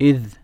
إذ